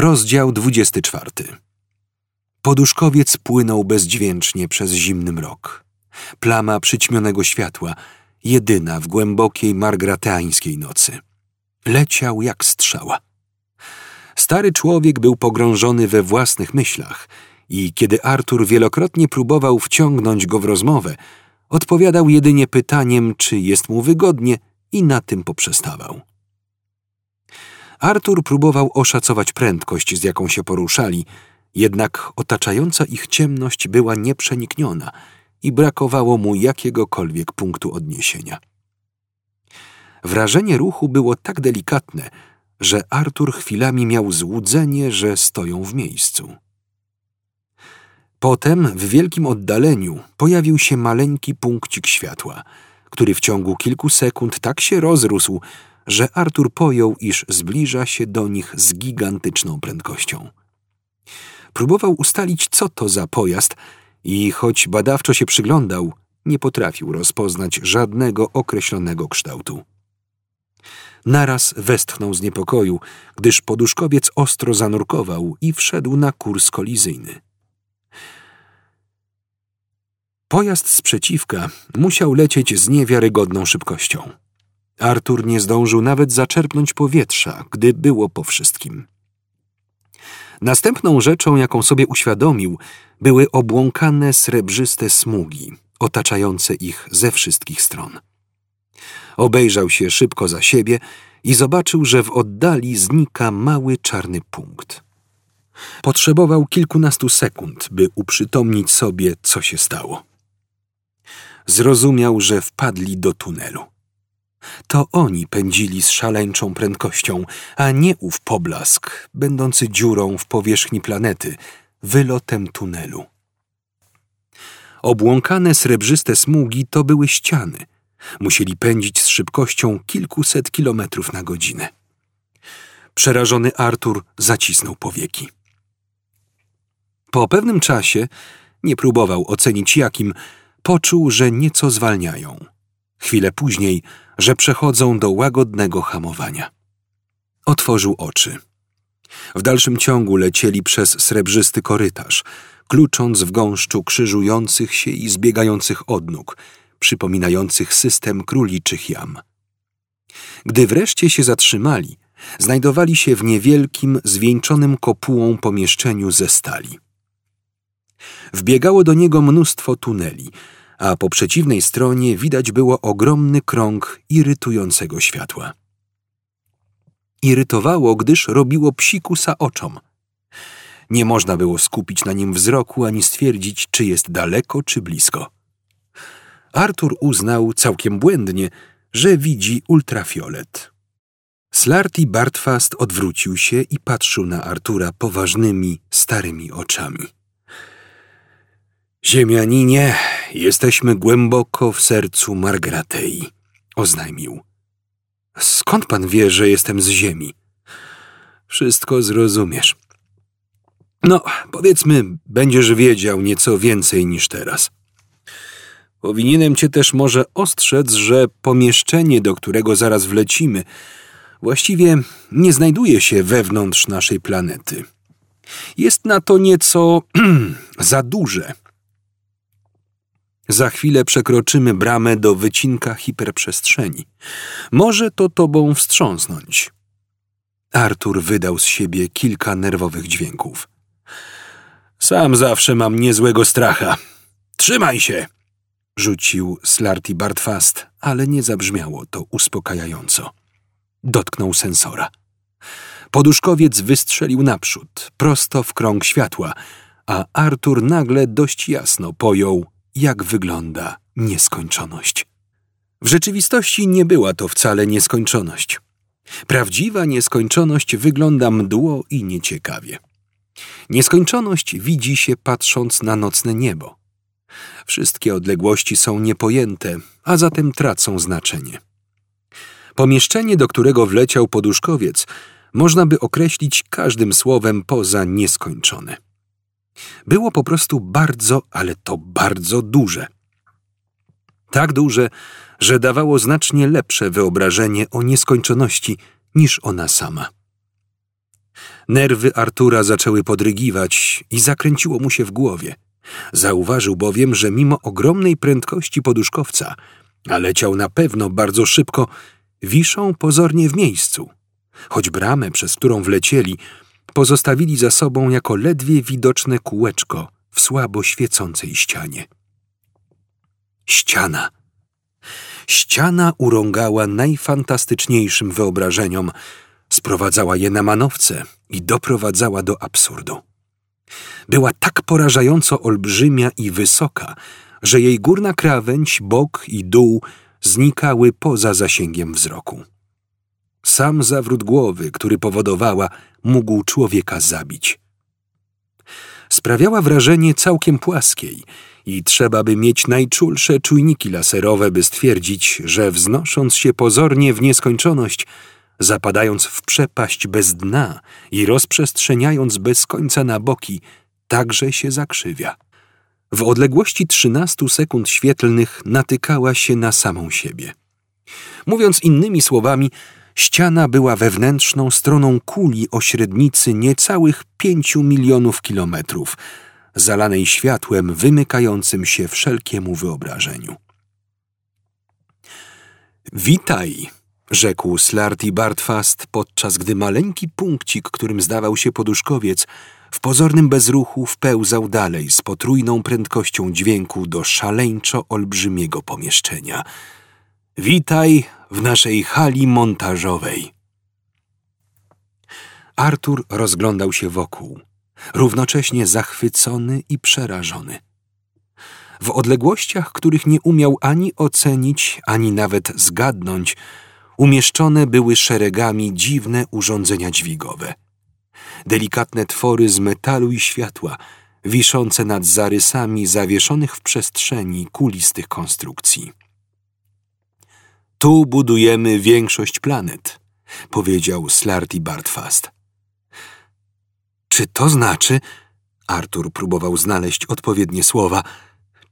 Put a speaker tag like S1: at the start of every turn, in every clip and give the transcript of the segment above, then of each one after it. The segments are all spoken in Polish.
S1: Rozdział 24. Poduszkowiec płynął bezdźwięcznie przez zimny mrok. Plama przyćmionego światła, jedyna w głębokiej margrateańskiej nocy. Leciał jak strzała. Stary człowiek był pogrążony we własnych myślach i kiedy Artur wielokrotnie próbował wciągnąć go w rozmowę, odpowiadał jedynie pytaniem, czy jest mu wygodnie i na tym poprzestawał. Artur próbował oszacować prędkość, z jaką się poruszali, jednak otaczająca ich ciemność była nieprzenikniona i brakowało mu jakiegokolwiek punktu odniesienia. Wrażenie ruchu było tak delikatne, że Artur chwilami miał złudzenie, że stoją w miejscu. Potem w wielkim oddaleniu pojawił się maleńki punkcik światła, który w ciągu kilku sekund tak się rozrósł, że Artur pojął, iż zbliża się do nich z gigantyczną prędkością. Próbował ustalić, co to za pojazd i choć badawczo się przyglądał, nie potrafił rozpoznać żadnego określonego kształtu. Naraz westchnął z niepokoju, gdyż poduszkowiec ostro zanurkował i wszedł na kurs kolizyjny. Pojazd sprzeciwka musiał lecieć z niewiarygodną szybkością. Artur nie zdążył nawet zaczerpnąć powietrza, gdy było po wszystkim. Następną rzeczą, jaką sobie uświadomił, były obłąkane srebrzyste smugi, otaczające ich ze wszystkich stron. Obejrzał się szybko za siebie i zobaczył, że w oddali znika mały czarny punkt. Potrzebował kilkunastu sekund, by uprzytomnić sobie, co się stało. Zrozumiał, że wpadli do tunelu. To oni pędzili z szaleńczą prędkością, a nie ów poblask, będący dziurą w powierzchni planety, wylotem tunelu. Obłąkane srebrzyste smugi to były ściany. Musieli pędzić z szybkością kilkuset kilometrów na godzinę. Przerażony Artur zacisnął powieki. Po pewnym czasie, nie próbował ocenić jakim, poczuł, że nieco zwalniają – Chwilę później, że przechodzą do łagodnego hamowania. Otworzył oczy. W dalszym ciągu lecieli przez srebrzysty korytarz, klucząc w gąszczu krzyżujących się i zbiegających odnóg, przypominających system króliczych jam. Gdy wreszcie się zatrzymali, znajdowali się w niewielkim, zwieńczonym kopułą pomieszczeniu ze stali. Wbiegało do niego mnóstwo tuneli, a po przeciwnej stronie widać było ogromny krąg irytującego światła. Irytowało, gdyż robiło psikusa oczom. Nie można było skupić na nim wzroku ani stwierdzić, czy jest daleko, czy blisko. Artur uznał całkiem błędnie, że widzi ultrafiolet. Slarty Bartfast odwrócił się i patrzył na Artura poważnymi, starymi oczami. Ziemianinie, jesteśmy głęboko w sercu Margratei, oznajmił. Skąd pan wie, że jestem z ziemi? Wszystko zrozumiesz. No, powiedzmy, będziesz wiedział nieco więcej niż teraz. Powinienem cię też może ostrzec, że pomieszczenie, do którego zaraz wlecimy, właściwie nie znajduje się wewnątrz naszej planety. Jest na to nieco za duże za chwilę przekroczymy bramę do wycinka hiperprzestrzeni. Może to tobą wstrząsnąć. Artur wydał z siebie kilka nerwowych dźwięków. Sam zawsze mam niezłego stracha. Trzymaj się! Rzucił Slarty Bartfast, ale nie zabrzmiało to uspokajająco. Dotknął sensora. Poduszkowiec wystrzelił naprzód, prosto w krąg światła, a Artur nagle dość jasno pojął, jak wygląda nieskończoność. W rzeczywistości nie była to wcale nieskończoność. Prawdziwa nieskończoność wygląda mdło i nieciekawie. Nieskończoność widzi się patrząc na nocne niebo. Wszystkie odległości są niepojęte, a zatem tracą znaczenie. Pomieszczenie, do którego wleciał poduszkowiec, można by określić każdym słowem poza nieskończone. Było po prostu bardzo, ale to bardzo duże. Tak duże, że dawało znacznie lepsze wyobrażenie o nieskończoności niż ona sama. Nerwy Artura zaczęły podrygiwać i zakręciło mu się w głowie. Zauważył bowiem, że mimo ogromnej prędkości poduszkowca, a leciał na pewno bardzo szybko, wiszą pozornie w miejscu. Choć bramę, przez którą wlecieli, pozostawili za sobą jako ledwie widoczne kółeczko w słabo świecącej ścianie. Ściana. Ściana urągała najfantastyczniejszym wyobrażeniom, sprowadzała je na manowce i doprowadzała do absurdu. Była tak porażająco olbrzymia i wysoka, że jej górna krawędź, bok i dół znikały poza zasięgiem wzroku. Sam zawrót głowy, który powodowała, mógł człowieka zabić. Sprawiała wrażenie całkiem płaskiej i trzeba by mieć najczulsze czujniki laserowe, by stwierdzić, że wznosząc się pozornie w nieskończoność, zapadając w przepaść bez dna i rozprzestrzeniając bez końca na boki, także się zakrzywia. W odległości trzynastu sekund świetlnych natykała się na samą siebie. Mówiąc innymi słowami, ściana była wewnętrzną stroną kuli o średnicy niecałych pięciu milionów kilometrów, zalanej światłem wymykającym się wszelkiemu wyobrażeniu. Witaj, rzekł Slarty Bartfast, podczas gdy maleńki punkcik, którym zdawał się poduszkowiec, w pozornym bezruchu wpełzał dalej z potrójną prędkością dźwięku do szaleńczo olbrzymiego pomieszczenia. Witaj w naszej hali montażowej. Artur rozglądał się wokół, równocześnie zachwycony i przerażony. W odległościach, których nie umiał ani ocenić, ani nawet zgadnąć, umieszczone były szeregami dziwne urządzenia dźwigowe. Delikatne twory z metalu i światła, wiszące nad zarysami zawieszonych w przestrzeni kulistych konstrukcji. Tu budujemy większość planet, powiedział Slarty Bartfast. Czy to znaczy, Artur próbował znaleźć odpowiednie słowa,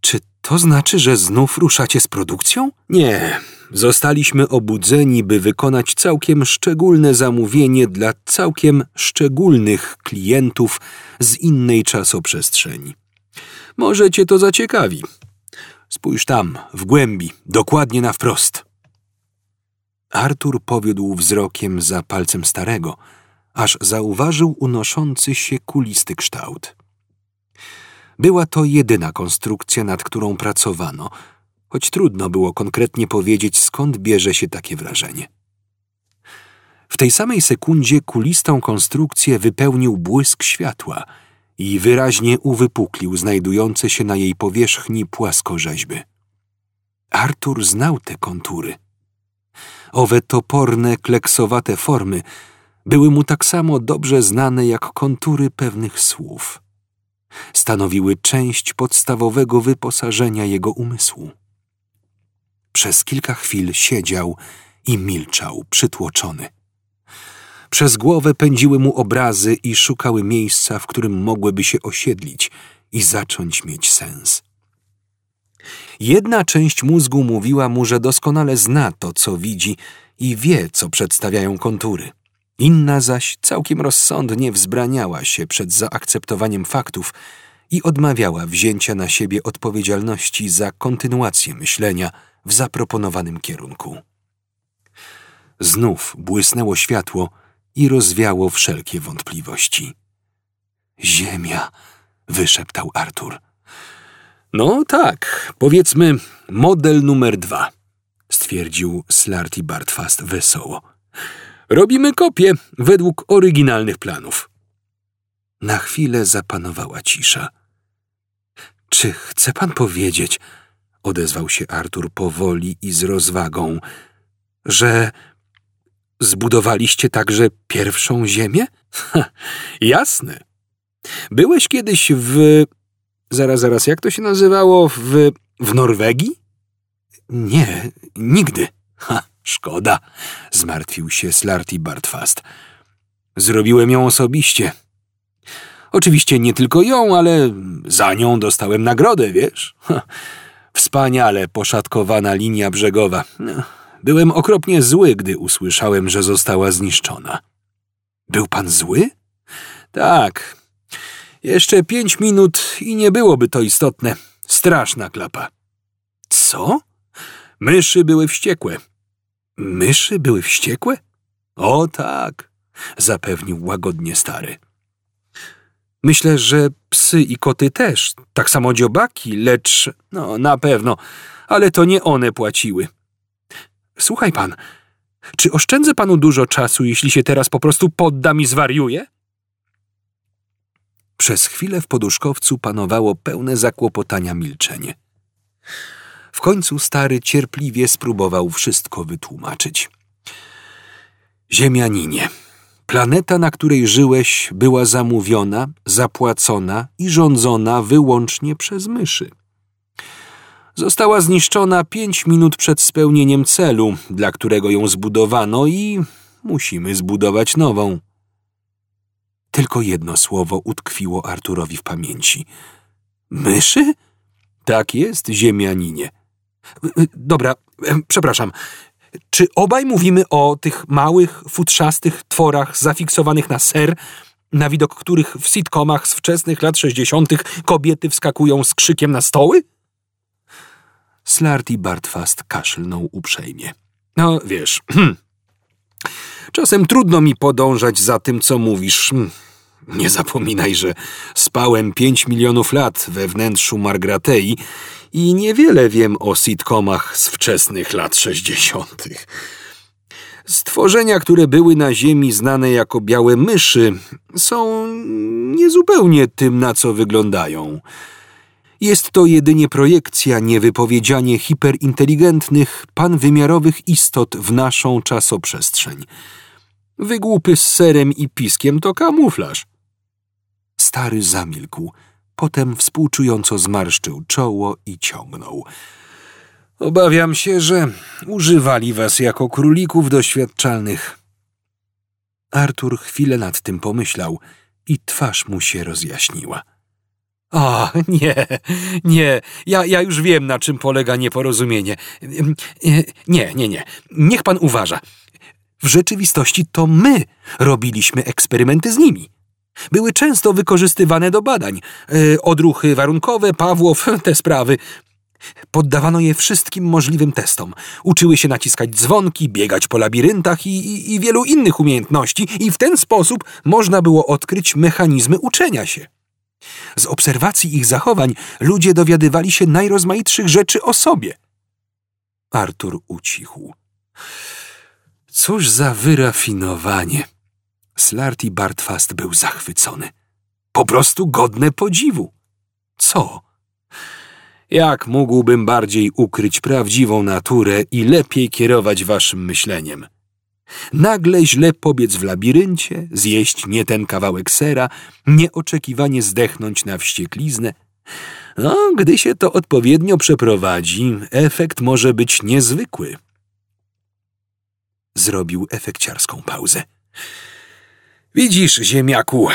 S1: czy to znaczy, że znów ruszacie z produkcją? Nie, zostaliśmy obudzeni, by wykonać całkiem szczególne zamówienie dla całkiem szczególnych klientów z innej czasoprzestrzeni. Może cię to zaciekawi. Spójrz tam, w głębi, dokładnie na wprost. Artur powiódł wzrokiem za palcem starego, aż zauważył unoszący się kulisty kształt. Była to jedyna konstrukcja, nad którą pracowano, choć trudno było konkretnie powiedzieć, skąd bierze się takie wrażenie. W tej samej sekundzie kulistą konstrukcję wypełnił błysk światła i wyraźnie uwypuklił znajdujące się na jej powierzchni płaskorzeźby. Artur znał te kontury. Owe toporne, kleksowate formy były mu tak samo dobrze znane jak kontury pewnych słów. Stanowiły część podstawowego wyposażenia jego umysłu. Przez kilka chwil siedział i milczał, przytłoczony. Przez głowę pędziły mu obrazy i szukały miejsca, w którym mogłyby się osiedlić i zacząć mieć sens. Jedna część mózgu mówiła mu, że doskonale zna to, co widzi i wie, co przedstawiają kontury. Inna zaś całkiem rozsądnie wzbraniała się przed zaakceptowaniem faktów i odmawiała wzięcia na siebie odpowiedzialności za kontynuację myślenia w zaproponowanym kierunku. Znów błysnęło światło i rozwiało wszelkie wątpliwości. Ziemia, wyszeptał Artur. No tak, powiedzmy model numer dwa, stwierdził Slarty Bartfast wesoło. Robimy kopię według oryginalnych planów. Na chwilę zapanowała cisza. Czy chce pan powiedzieć, odezwał się Artur powoli i z rozwagą, że zbudowaliście także pierwszą ziemię? Ha, jasne. Byłeś kiedyś w Zaraz, zaraz, jak to się nazywało? W, w Norwegii? Nie, nigdy. Ha, szkoda, zmartwił się Slarty Bartfast. Zrobiłem ją osobiście. Oczywiście nie tylko ją, ale za nią dostałem nagrodę, wiesz? Ha, wspaniale poszatkowana linia brzegowa. Byłem okropnie zły, gdy usłyszałem, że została zniszczona. Był pan zły? Tak. Jeszcze pięć minut i nie byłoby to istotne. Straszna klapa. Co? Myszy były wściekłe. Myszy były wściekłe? O tak, zapewnił łagodnie stary. Myślę, że psy i koty też, tak samo dziobaki, lecz no na pewno, ale to nie one płaciły. Słuchaj pan, czy oszczędzę panu dużo czasu, jeśli się teraz po prostu poddam i zwariuję? Przez chwilę w poduszkowcu panowało pełne zakłopotania milczenie. W końcu stary cierpliwie spróbował wszystko wytłumaczyć. Ziemianinie, planeta, na której żyłeś, była zamówiona, zapłacona i rządzona wyłącznie przez myszy. Została zniszczona pięć minut przed spełnieniem celu, dla którego ją zbudowano i musimy zbudować nową. Tylko jedno słowo utkwiło Arturowi w pamięci. Myszy? Tak jest, ziemianinie. Dobra, przepraszam. Czy obaj mówimy o tych małych, futrzastych tworach zafiksowanych na ser, na widok których w sitcomach z wczesnych lat sześćdziesiątych kobiety wskakują z krzykiem na stoły? Slarty Bartfast kaszlnął uprzejmie. No, wiesz, czasem trudno mi podążać za tym, co mówisz. Nie zapominaj, że spałem pięć milionów lat we wnętrzu Margratei i niewiele wiem o sitcomach z wczesnych lat sześćdziesiątych. Stworzenia, które były na Ziemi znane jako białe myszy, są niezupełnie tym, na co wyglądają. Jest to jedynie projekcja, niewypowiedzianie hiperinteligentnych, panwymiarowych istot w naszą czasoprzestrzeń. Wygłupy z serem i piskiem to kamuflaż. Stary zamilkł, potem współczująco zmarszczył czoło i ciągnął. Obawiam się, że używali was jako królików doświadczalnych. Artur chwilę nad tym pomyślał i twarz mu się rozjaśniła. O, nie, nie, ja, ja już wiem, na czym polega nieporozumienie. Nie, nie, nie, niech pan uważa. W rzeczywistości to my robiliśmy eksperymenty z nimi. Były często wykorzystywane do badań. E, odruchy warunkowe, Pawłow, te sprawy. Poddawano je wszystkim możliwym testom. Uczyły się naciskać dzwonki, biegać po labiryntach i, i, i wielu innych umiejętności, i w ten sposób można było odkryć mechanizmy uczenia się. Z obserwacji ich zachowań ludzie dowiadywali się najrozmaitszych rzeczy o sobie. Artur ucichł. Cóż za wyrafinowanie! Slarty Bartfast był zachwycony. Po prostu godne podziwu. Co? Jak mógłbym bardziej ukryć prawdziwą naturę i lepiej kierować waszym myśleniem? Nagle źle pobiec w labiryncie, zjeść nie ten kawałek sera, nieoczekiwanie zdechnąć na wściekliznę. No, gdy się to odpowiednio przeprowadzi, efekt może być niezwykły. Zrobił efekciarską pauzę. Widzisz, ziemiaku,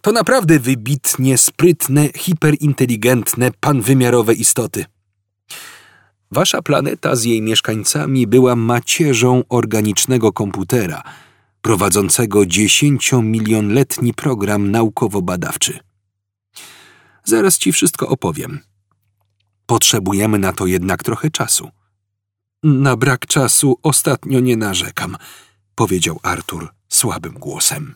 S1: to naprawdę wybitnie sprytne, hiperinteligentne, panwymiarowe istoty. Wasza planeta z jej mieszkańcami była macierzą organicznego komputera, prowadzącego dziesięciomilionletni program naukowo-badawczy. Zaraz ci wszystko opowiem. Potrzebujemy na to jednak trochę czasu. Na brak czasu ostatnio nie narzekam, powiedział Artur słabym głosem.